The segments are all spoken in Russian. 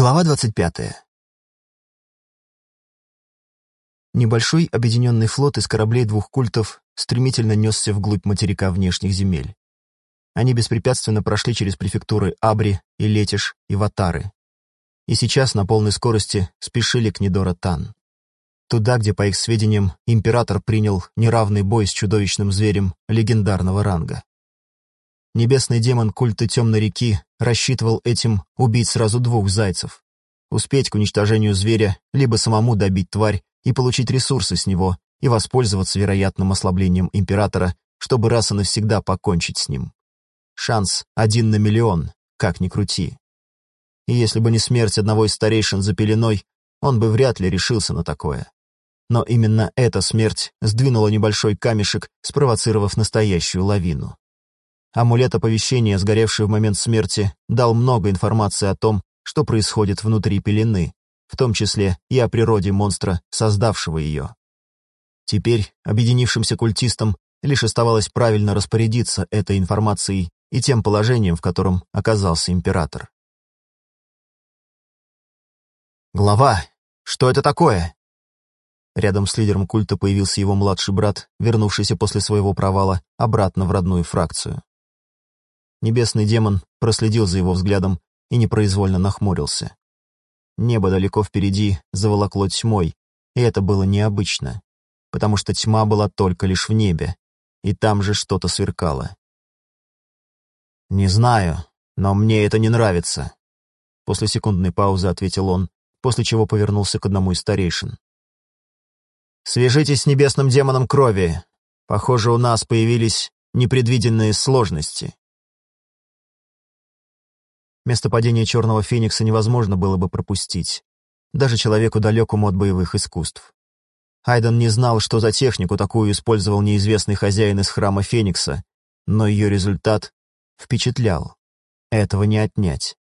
Глава 25. Небольшой объединенный флот из кораблей двух культов стремительно несся вглубь материка внешних земель. Они беспрепятственно прошли через префектуры Абри, и Летиш и Ватары. И сейчас на полной скорости спешили к Нидора Тан. Туда, где, по их сведениям, император принял неравный бой с чудовищным зверем легендарного ранга. Небесный демон культа Темной реки рассчитывал этим убить сразу двух зайцев. Успеть к уничтожению зверя, либо самому добить тварь и получить ресурсы с него, и воспользоваться вероятным ослаблением императора, чтобы раз и навсегда покончить с ним. Шанс один на миллион, как ни крути. И если бы не смерть одного из старейшин за пеленой, он бы вряд ли решился на такое. Но именно эта смерть сдвинула небольшой камешек, спровоцировав настоящую лавину. Амулет оповещения, сгоревший в момент смерти, дал много информации о том, что происходит внутри пелены, в том числе и о природе монстра, создавшего ее. Теперь объединившимся культистам лишь оставалось правильно распорядиться этой информацией и тем положением, в котором оказался император. «Глава, что это такое?» Рядом с лидером культа появился его младший брат, вернувшийся после своего провала обратно в родную фракцию. Небесный демон проследил за его взглядом и непроизвольно нахмурился. Небо далеко впереди заволокло тьмой, и это было необычно, потому что тьма была только лишь в небе, и там же что-то сверкало. «Не знаю, но мне это не нравится», — после секундной паузы ответил он, после чего повернулся к одному из старейшин. «Свяжитесь с небесным демоном крови. Похоже, у нас появились непредвиденные сложности». Место падения Черного Феникса невозможно было бы пропустить, даже человеку далекому от боевых искусств. Айден не знал, что за технику такую использовал неизвестный хозяин из храма Феникса, но ее результат впечатлял. Этого не отнять.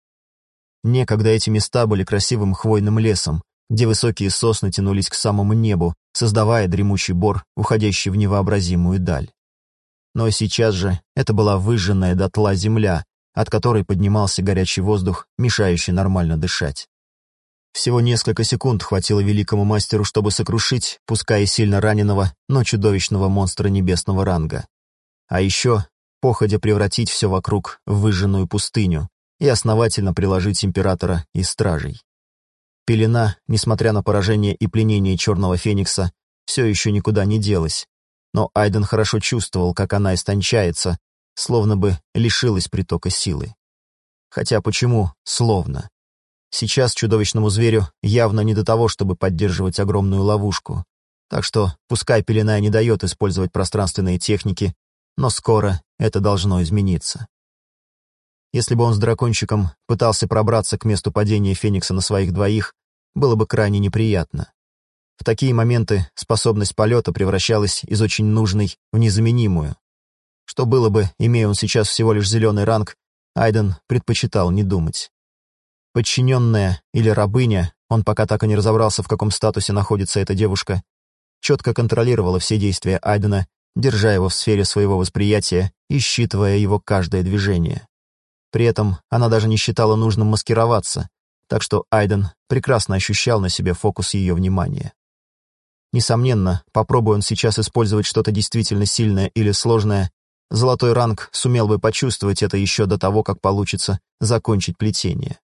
Некогда эти места были красивым хвойным лесом, где высокие сосны тянулись к самому небу, создавая дремучий бор, уходящий в невообразимую даль. Но сейчас же это была выжженная дотла земля, от которой поднимался горячий воздух, мешающий нормально дышать. Всего несколько секунд хватило великому мастеру, чтобы сокрушить, пускай и сильно раненого, но чудовищного монстра небесного ранга. А еще походя превратить все вокруг в выжженную пустыню и основательно приложить императора и стражей. Пелена, несмотря на поражение и пленение Черного Феникса, все еще никуда не делась, но Айден хорошо чувствовал, как она истончается, словно бы лишилась притока силы. Хотя почему «словно»? Сейчас чудовищному зверю явно не до того, чтобы поддерживать огромную ловушку. Так что, пускай пелена не дает использовать пространственные техники, но скоро это должно измениться. Если бы он с дракончиком пытался пробраться к месту падения Феникса на своих двоих, было бы крайне неприятно. В такие моменты способность полета превращалась из очень нужной в незаменимую. Что было бы, имея он сейчас всего лишь зеленый ранг, Айден предпочитал не думать. Подчиненная или рабыня, он пока так и не разобрался, в каком статусе находится эта девушка, четко контролировала все действия Айдена, держа его в сфере своего восприятия и считывая его каждое движение. При этом она даже не считала нужным маскироваться, так что Айден прекрасно ощущал на себе фокус ее внимания. Несомненно, попробуя он сейчас использовать что-то действительно сильное или сложное, Золотой ранг сумел бы почувствовать это еще до того, как получится закончить плетение.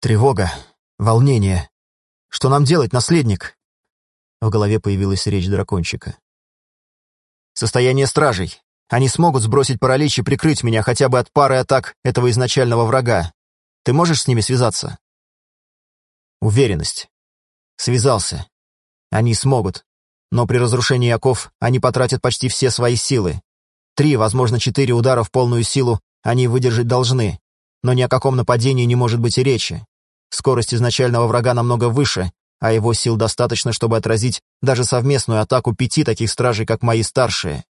Тревога, волнение. Что нам делать, наследник? В голове появилась речь дракончика. Состояние стражей. Они смогут сбросить паралич и прикрыть меня хотя бы от пары атак этого изначального врага. Ты можешь с ними связаться? Уверенность. Связался. Они смогут но при разрушении оков они потратят почти все свои силы. Три, возможно, четыре удара в полную силу они выдержать должны, но ни о каком нападении не может быть и речи. Скорость изначального врага намного выше, а его сил достаточно, чтобы отразить даже совместную атаку пяти таких стражей, как мои старшие.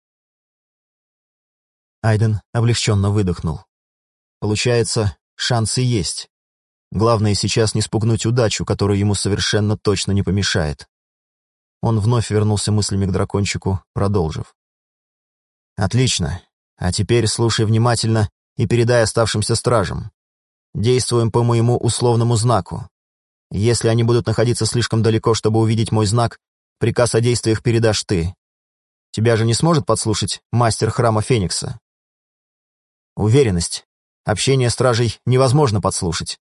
Айден облегченно выдохнул. Получается, шансы есть. Главное сейчас не спугнуть удачу, которая ему совершенно точно не помешает. Он вновь вернулся мыслями к дракончику, продолжив. «Отлично. А теперь слушай внимательно и передай оставшимся стражам. Действуем по моему условному знаку. Если они будут находиться слишком далеко, чтобы увидеть мой знак, приказ о действиях передашь ты. Тебя же не сможет подслушать мастер храма Феникса? Уверенность. Общение стражей невозможно подслушать.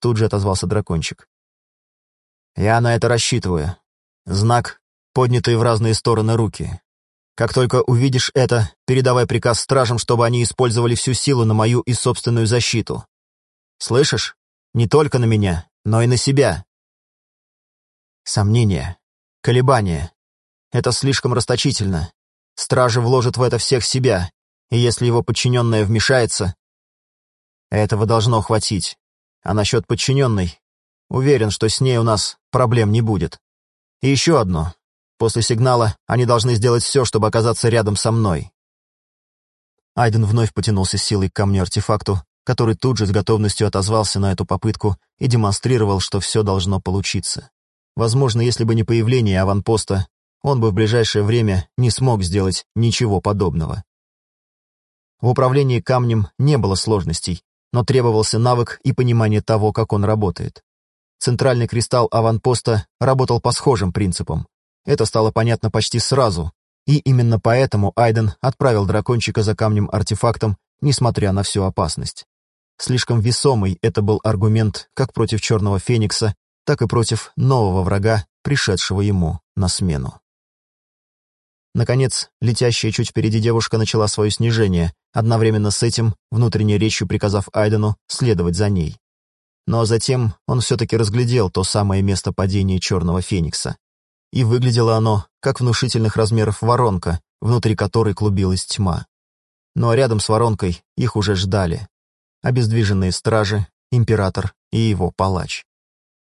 Тут же отозвался дракончик. Я на это рассчитываю. Знак, поднятые в разные стороны руки. Как только увидишь это, передавай приказ стражам, чтобы они использовали всю силу на мою и собственную защиту. Слышишь? Не только на меня, но и на себя. Сомнения, колебания. Это слишком расточительно. Стражи вложат в это всех себя, и если его подчиненная вмешается... Этого должно хватить. А насчет подчиненной, уверен, что с ней у нас проблем не будет. И еще одно. После сигнала они должны сделать все, чтобы оказаться рядом со мной. Айден вновь потянулся силой к камню-артефакту, который тут же с готовностью отозвался на эту попытку и демонстрировал, что все должно получиться. Возможно, если бы не появление аванпоста, он бы в ближайшее время не смог сделать ничего подобного. В управлении камнем не было сложностей, но требовался навык и понимание того, как он работает. Центральный кристалл аванпоста работал по схожим принципам. Это стало понятно почти сразу, и именно поэтому Айден отправил дракончика за камнем-артефактом, несмотря на всю опасность. Слишком весомый это был аргумент как против Черного Феникса, так и против нового врага, пришедшего ему на смену. Наконец, летящая чуть впереди девушка начала свое снижение, одновременно с этим внутренней речью приказав Айдену следовать за ней. Но затем он все-таки разглядел то самое место падения Черного Феникса. И выглядело оно, как внушительных размеров воронка, внутри которой клубилась тьма. А рядом с воронкой их уже ждали, обездвиженные стражи, император и его палач.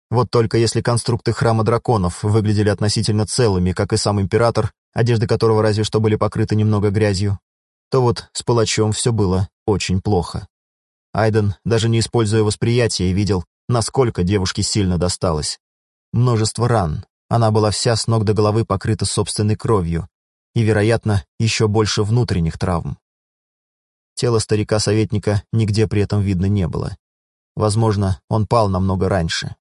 Вот только если конструкты храма драконов выглядели относительно целыми, как и сам император, одежды которого разве что были покрыты немного грязью, то вот с палачом все было очень плохо. Айден, даже не используя восприятие, видел, насколько девушке сильно досталось. Множество ран, она была вся с ног до головы покрыта собственной кровью, и, вероятно, еще больше внутренних травм. Тела старика-советника нигде при этом видно не было. Возможно, он пал намного раньше.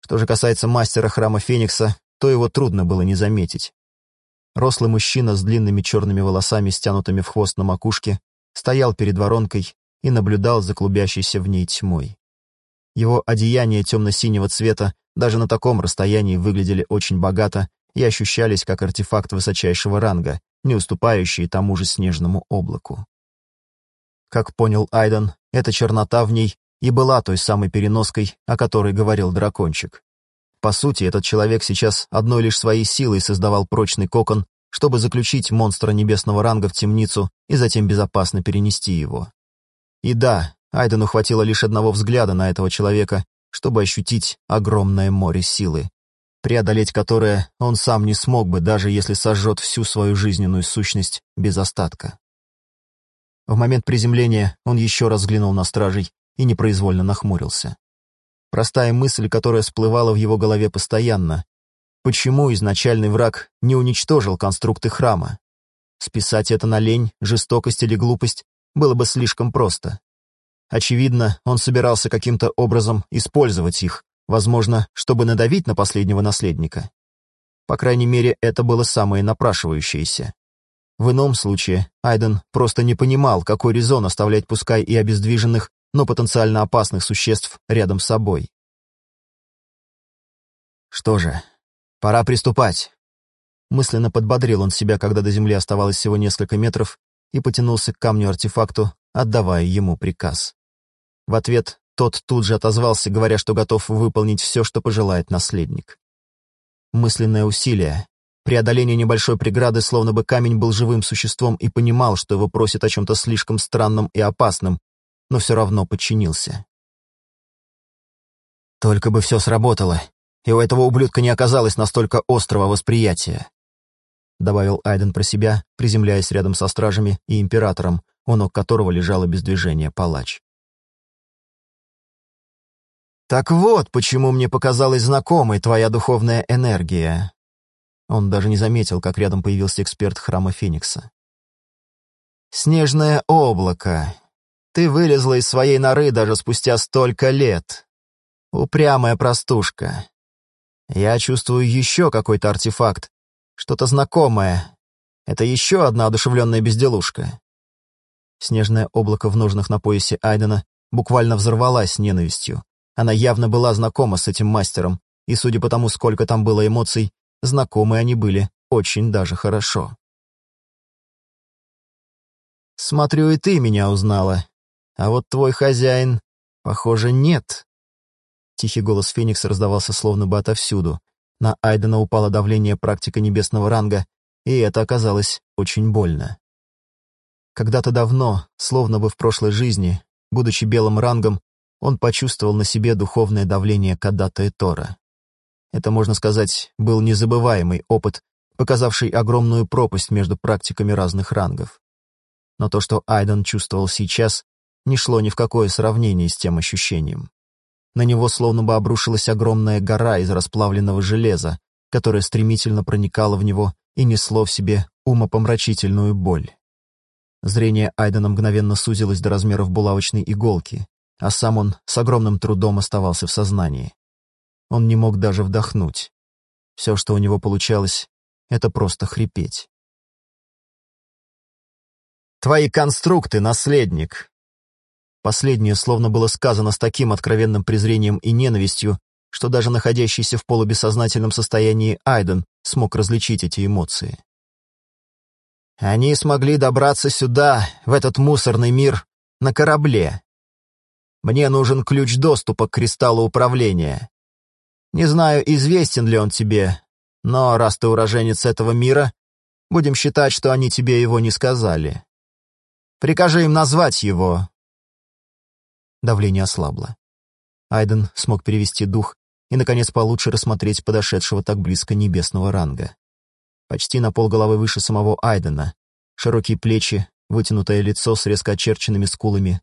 Что же касается мастера храма Феникса, то его трудно было не заметить. Рослый мужчина с длинными черными волосами, стянутыми в хвост на макушке, стоял перед воронкой и наблюдал за клубящейся в ней тьмой. Его одеяния темно-синего цвета даже на таком расстоянии выглядели очень богато и ощущались как артефакт высочайшего ранга, не уступающий тому же снежному облаку. Как понял Айден, эта чернота в ней и была той самой переноской, о которой говорил дракончик. По сути, этот человек сейчас одной лишь своей силой создавал прочный кокон, чтобы заключить монстра небесного ранга в темницу и затем безопасно перенести его. И да, Айдену хватило лишь одного взгляда на этого человека, чтобы ощутить огромное море силы, преодолеть которое он сам не смог бы, даже если сожжет всю свою жизненную сущность без остатка. В момент приземления он еще раз взглянул на стражей и непроизвольно нахмурился. Простая мысль, которая всплывала в его голове постоянно. Почему изначальный враг не уничтожил конструкты храма? Списать это на лень, жестокость или глупость было бы слишком просто. Очевидно, он собирался каким-то образом использовать их, возможно, чтобы надавить на последнего наследника. По крайней мере, это было самое напрашивающееся. В ином случае Айден просто не понимал, какой резон оставлять пускай и обездвиженных, но потенциально опасных существ рядом с собой. Что же, пора приступать. Мысленно подбодрил он себя, когда до земли оставалось всего несколько метров, и потянулся к камню-артефакту, отдавая ему приказ. В ответ тот тут же отозвался, говоря, что готов выполнить все, что пожелает наследник. Мысленное усилие, Преодоление небольшой преграды, словно бы камень был живым существом и понимал, что его просят о чем-то слишком странном и опасном, но все равно подчинился. Только бы все сработало, и у этого ублюдка не оказалось настолько острого восприятия. Добавил Айден про себя, приземляясь рядом со стражами и императором, у ног которого лежало без движения палач. «Так вот, почему мне показалась знакомой твоя духовная энергия», он даже не заметил, как рядом появился эксперт храма Феникса. «Снежное облако. Ты вылезла из своей норы даже спустя столько лет. Упрямая простушка. Я чувствую еще какой-то артефакт, что-то знакомое. Это еще одна одушевленная безделушка. Снежное облако в ножнах на поясе Айдена буквально взорвалась ненавистью. Она явно была знакома с этим мастером, и, судя по тому, сколько там было эмоций, знакомы они были очень даже хорошо. «Смотрю, и ты меня узнала», а вот твой хозяин, похоже, нет. Тихий голос Феникса раздавался словно бы отовсюду. На Айдена упало давление практика небесного ранга, и это оказалось очень больно. Когда-то давно, словно бы в прошлой жизни, будучи белым рангом, он почувствовал на себе духовное давление Кадата и Тора. Это, можно сказать, был незабываемый опыт, показавший огромную пропасть между практиками разных рангов. Но то, что Айден чувствовал сейчас, не шло ни в какое сравнение с тем ощущением. На него словно бы обрушилась огромная гора из расплавленного железа, которая стремительно проникала в него и несло в себе умопомрачительную боль. Зрение Айдена мгновенно сузилось до размеров булавочной иголки, а сам он с огромным трудом оставался в сознании. Он не мог даже вдохнуть. Все, что у него получалось, это просто хрипеть. «Твои конструкты, наследник, Последнее словно было сказано с таким откровенным презрением и ненавистью, что даже находящийся в полубессознательном состоянии Айден смог различить эти эмоции. Они смогли добраться сюда, в этот мусорный мир, на корабле. Мне нужен ключ доступа к кристаллу управления. Не знаю, известен ли он тебе, но раз ты уроженец этого мира, будем считать, что они тебе его не сказали. Прикажи им назвать его, Давление ослабло. Айден смог перевести дух и, наконец, получше рассмотреть подошедшего так близко небесного ранга. Почти на полголовы выше самого Айдена, широкие плечи, вытянутое лицо с резко очерченными скулами,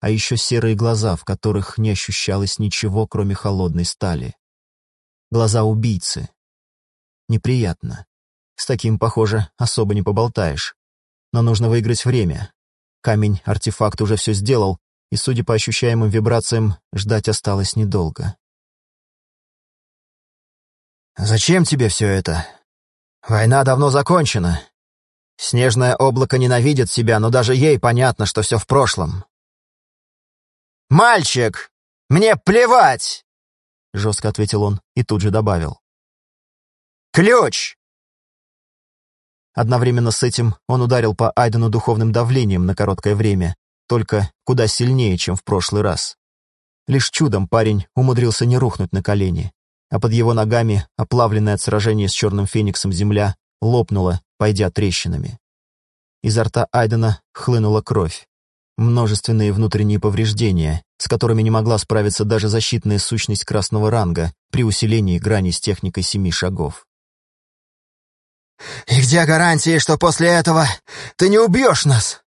а еще серые глаза, в которых не ощущалось ничего, кроме холодной стали. Глаза убийцы. Неприятно. С таким, похоже, особо не поболтаешь. Но нужно выиграть время. Камень-артефакт уже все сделал, и, судя по ощущаемым вибрациям, ждать осталось недолго. «Зачем тебе все это? Война давно закончена. Снежное облако ненавидит себя, но даже ей понятно, что все в прошлом». «Мальчик! Мне плевать!» — жестко ответил он и тут же добавил. «Ключ!» Одновременно с этим он ударил по Айдену духовным давлением на короткое время, только куда сильнее, чем в прошлый раз. Лишь чудом парень умудрился не рухнуть на колени, а под его ногами, оплавленная от сражения с черным фениксом земля, лопнула, пойдя трещинами. Изо рта Айдена хлынула кровь. Множественные внутренние повреждения, с которыми не могла справиться даже защитная сущность красного ранга при усилении грани с техникой семи шагов. «И где гарантии, что после этого ты не убьешь нас?»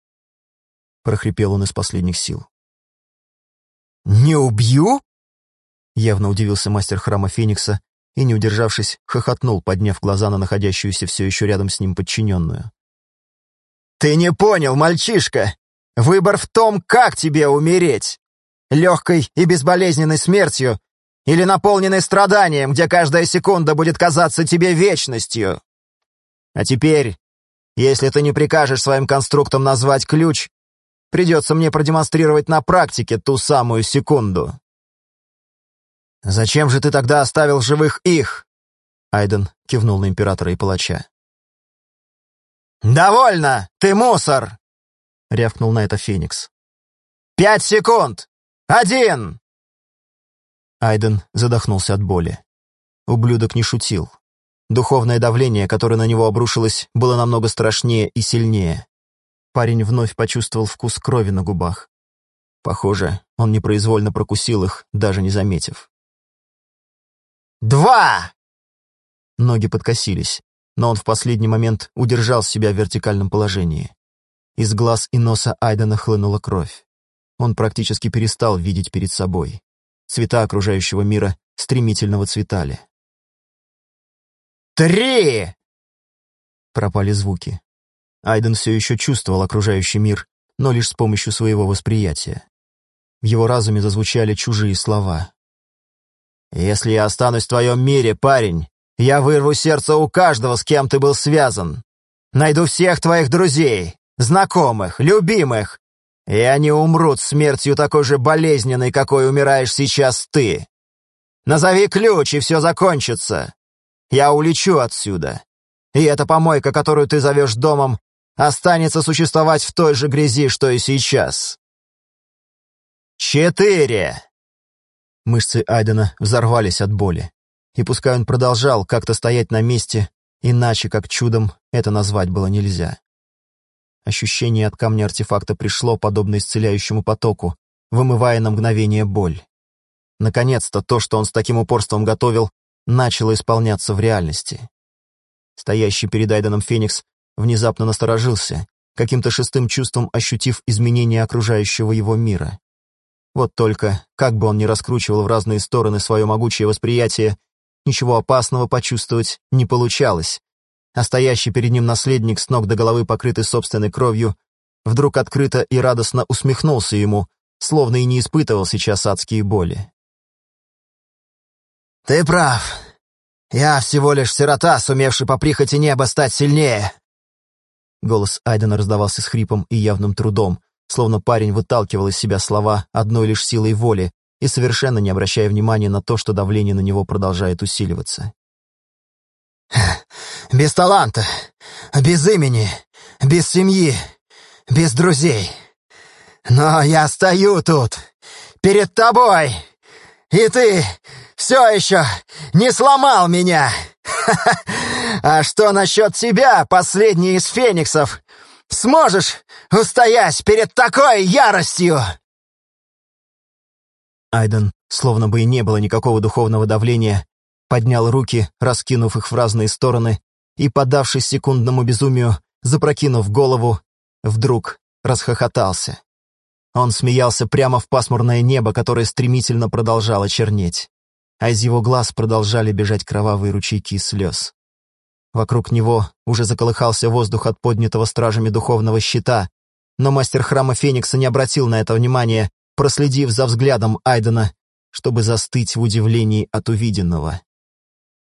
Прохрипел он из последних сил. «Не убью?» Явно удивился мастер храма Феникса и, не удержавшись, хохотнул, подняв глаза на находящуюся все еще рядом с ним подчиненную. «Ты не понял, мальчишка! Выбор в том, как тебе умереть! Легкой и безболезненной смертью или наполненной страданием, где каждая секунда будет казаться тебе вечностью! А теперь, если ты не прикажешь своим конструктам назвать ключ, Придется мне продемонстрировать на практике ту самую секунду. «Зачем же ты тогда оставил живых их?» Айден кивнул на императора и палача. «Довольно! Ты мусор!» — рявкнул на это Феникс. «Пять секунд! Один!» Айден задохнулся от боли. Ублюдок не шутил. Духовное давление, которое на него обрушилось, было намного страшнее и сильнее. Парень вновь почувствовал вкус крови на губах. Похоже, он непроизвольно прокусил их, даже не заметив. «Два!» Ноги подкосились, но он в последний момент удержал себя в вертикальном положении. Из глаз и носа Айдена хлынула кровь. Он практически перестал видеть перед собой. Цвета окружающего мира стремительно выцветали. «Три!» Пропали звуки. Айден все еще чувствовал окружающий мир, но лишь с помощью своего восприятия. В его разуме зазвучали чужие слова. «Если я останусь в твоем мире, парень, я вырву сердце у каждого, с кем ты был связан. Найду всех твоих друзей, знакомых, любимых, и они умрут смертью такой же болезненной, какой умираешь сейчас ты. Назови ключ, и все закончится. Я улечу отсюда. И эта помойка, которую ты зовешь домом, останется существовать в той же грязи, что и сейчас. Четыре!» Мышцы Айдена взорвались от боли. И пускай он продолжал как-то стоять на месте, иначе как чудом это назвать было нельзя. Ощущение от камня артефакта пришло, подобно исцеляющему потоку, вымывая на мгновение боль. Наконец-то то, что он с таким упорством готовил, начало исполняться в реальности. Стоящий перед Айденом Феникс внезапно насторожился, каким-то шестым чувством ощутив изменения окружающего его мира. Вот только, как бы он ни раскручивал в разные стороны свое могучее восприятие, ничего опасного почувствовать не получалось, а стоящий перед ним наследник с ног до головы покрытый собственной кровью, вдруг открыто и радостно усмехнулся ему, словно и не испытывал сейчас адские боли. «Ты прав. Я всего лишь сирота, сумевший по прихоти неба стать сильнее». Голос Айдена раздавался с хрипом и явным трудом, словно парень выталкивал из себя слова одной лишь силой воли и совершенно не обращая внимания на то, что давление на него продолжает усиливаться. «Без таланта, без имени, без семьи, без друзей. Но я стою тут, перед тобой, и ты все еще не сломал меня. А что насчет тебя, последний из фениксов? Сможешь устоять перед такой яростью?» Айден, словно бы и не было никакого духовного давления, поднял руки, раскинув их в разные стороны, и, подавшись секундному безумию, запрокинув голову, вдруг расхохотался. Он смеялся прямо в пасмурное небо, которое стремительно продолжало чернеть, а из его глаз продолжали бежать кровавые ручейки слез. Вокруг него уже заколыхался воздух от поднятого стражами духовного щита, но мастер храма Феникса не обратил на это внимания, проследив за взглядом Айдена, чтобы застыть в удивлении от увиденного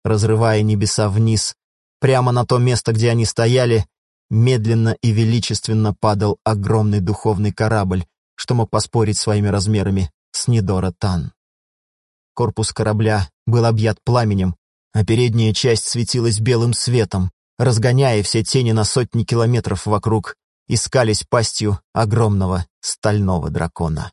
разрывая небеса вниз, прямо на то место, где они стояли, медленно и величественно падал огромный духовный корабль, что мог поспорить своими размерами с Нидора Тан. Корпус корабля был объят пламенем, а передняя часть светилась белым светом, разгоняя все тени на сотни километров вокруг, искались пастью огромного стального дракона.